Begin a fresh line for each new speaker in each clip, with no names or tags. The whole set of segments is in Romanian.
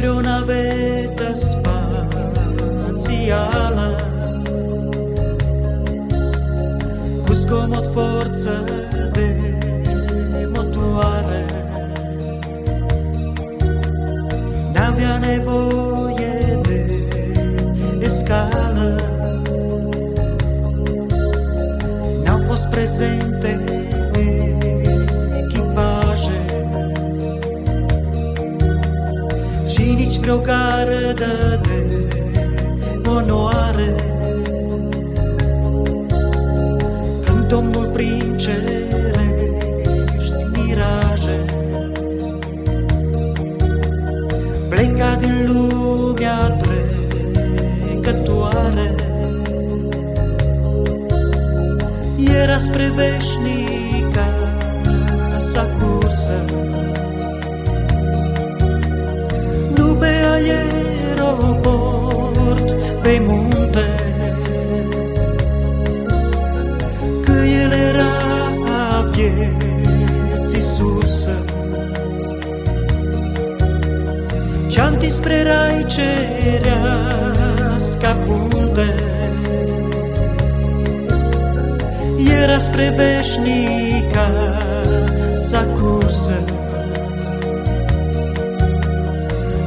sobre o naveta spațială. Cu scomod forță de motoare. N-avea nevoie de escală. N-au fost prezente Și nici vreo gardă de onoare Când Domnul prin cerești miraje Pleca din lumea trecătoare. Era spre veșnica spre rai cerească punte Era spre veșnica sa cursă.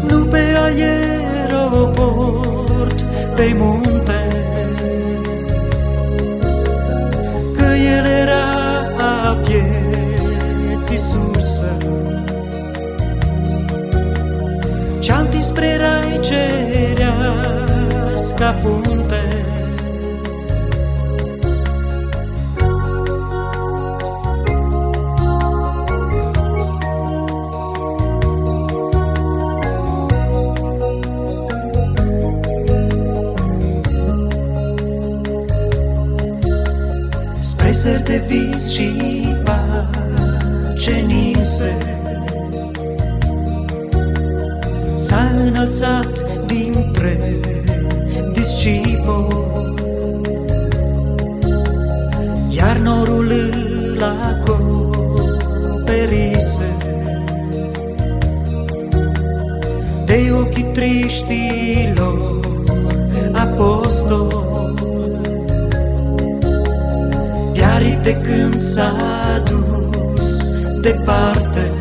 Nu pe aeroport, pe munte Că el era a vieții sursă punte Spre ser de vis și pace ninse S-a înălțat dintre discipoli Iar norul îl acoperise. De ochii triștilor apostoli Piarit de când s-a dus departe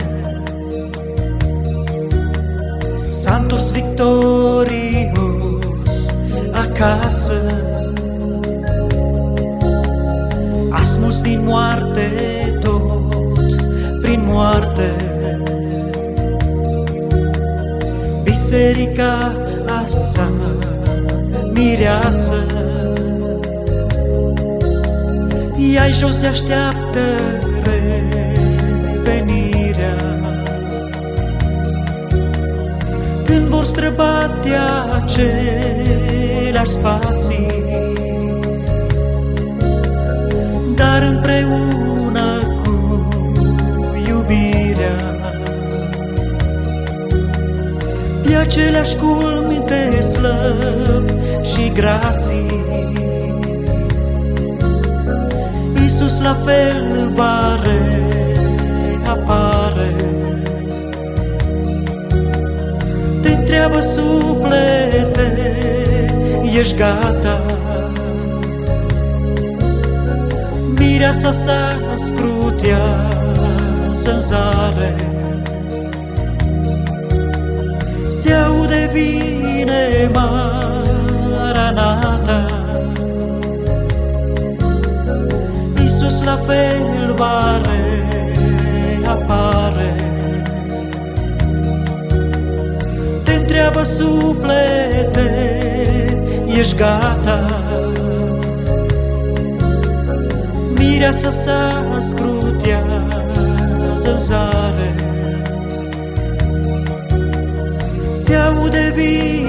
S-a întors victorios acasă. A smuls din moarte tot prin moarte. Biserica asta mireasă. Ia jos se așteaptă revenirea. Când vor străbate aceleași spații. Dar împreună cu iubirea Pe aceleași culmi de slăv și grații. Iisus la fel va reapare. Te întreabă suflete, ești gata? Mireasa sa scrutează în zare Se aude vine Maranata Iisus la fel va reapare Te întreabă suflete, ești gata? Mireasa sa scrutează zare Se aude vin